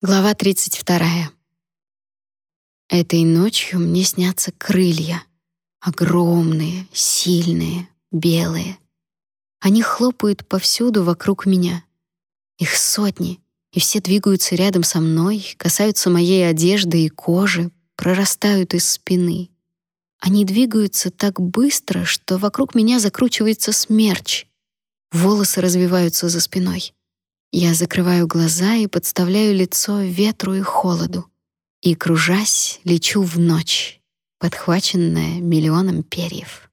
Глава 32. Этой ночью мне снятся крылья. Огромные, сильные, белые. Они хлопают повсюду вокруг меня. Их сотни, и все двигаются рядом со мной, касаются моей одежды и кожи, прорастают из спины. Они двигаются так быстро, что вокруг меня закручивается смерч. Волосы развиваются за спиной. Я закрываю глаза и подставляю лицо ветру и холоду. И, кружась, лечу в ночь, подхваченная миллионом перьев.